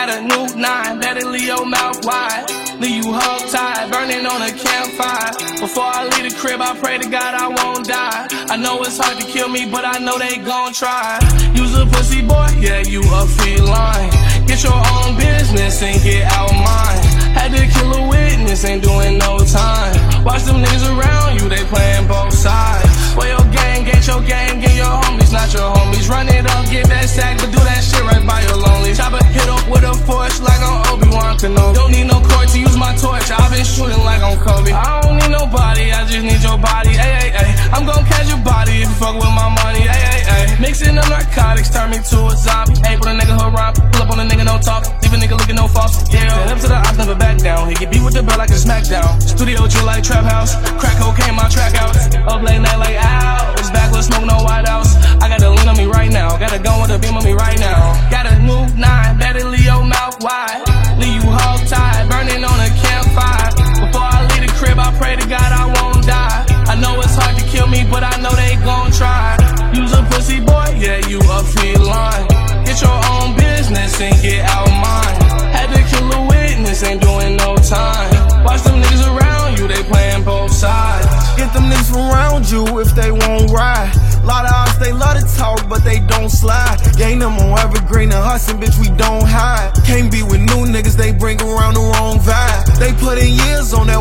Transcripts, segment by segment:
Got a new nine, better leave your mouth wide. Leave you hog tied, burning on a campfire. Before I leave the crib, I pray to God I won't die. I know it's hard to kill me, but I know they gon' try. Use a pussy boy, yeah, you a feline. Get your own business and get out mine. Had to kill a witness, ain't doing no time. Watch them niggas around you, they playing both sides. Where your gang, get your gang, get your homies, not your homies. Run it up, get that sack, but do on Kobe. I don't need nobody, I just need your body, ay, ay, ay. I'm gon' catch your body if you fuck with my money, ay, ay, ay. Mixing the narcotics, turn me to a zombie. Put a nigga rhyme, pull up on a nigga, no talk. Leave a nigga looking no false, yeah. Head up to the ops, never back down. He get beat with the bell like a smackdown. Studio chill like trap house, crack cocaine, my track out. Up late night like owls, kill me, but I know they gon' try. Use a pussy boy, yeah, you a feline. Get your own business and get out mine. Had to kill a witness, ain't doing no time. Watch them niggas around you, they playing both sides. Get them niggas around you if they won't ride. Lot of odds, they love to talk, but they don't slide. Gain them on evergreen and hustling, bitch, we don't hide. Can't be with new niggas, they bring around the wrong vibe. They put in years on that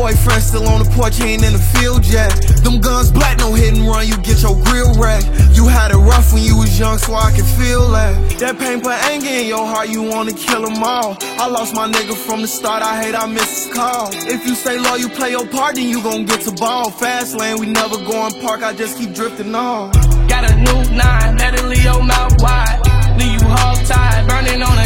boyfriend still on the porch, he ain't in the field yet. Them guns black, no hit and run, you get your grill wrecked. You had it rough when you was young, so I can feel that. That pain put anger in your heart, you wanna kill them all. I lost my nigga from the start, I hate I miss his call. If you stay low, you play your part, then you gon' get to ball. Fast lane, we never go in park, I just keep drifting on. Got a new nine, better leave your oh mouth wide. Leave you hog tied, burning on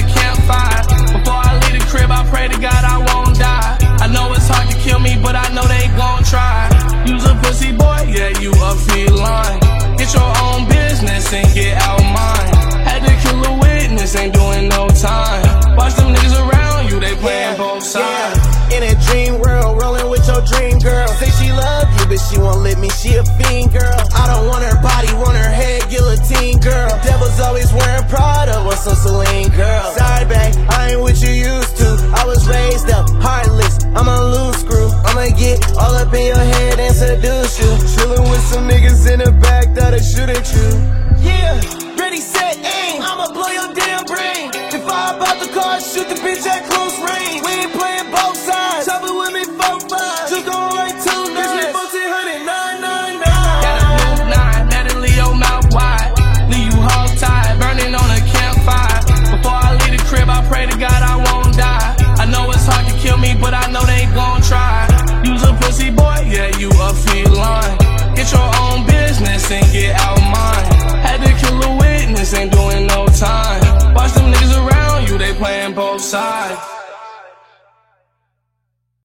and get out mine. Had to kill a witness, ain't doing no time. Watch them niggas around you, they playing both sides. In a dream world, rolling with your dream girl. Say she love you, but she won't let me. She a fiend girl. I don't want her body, want her head, guillotine girl. Devil's always wearing Prada, want some Celine girl. Sorry, babe, I ain't what you used to. I was raised up, heartless. I'm a loose screw. I'ma get all up in your head and seduce you. Chillin' with some niggas in the back that'll shoot at you. Ready, set, aim. I'ma blow your damn brain. If I about the car, shoot the bitch at close range. We ain't playing both sides.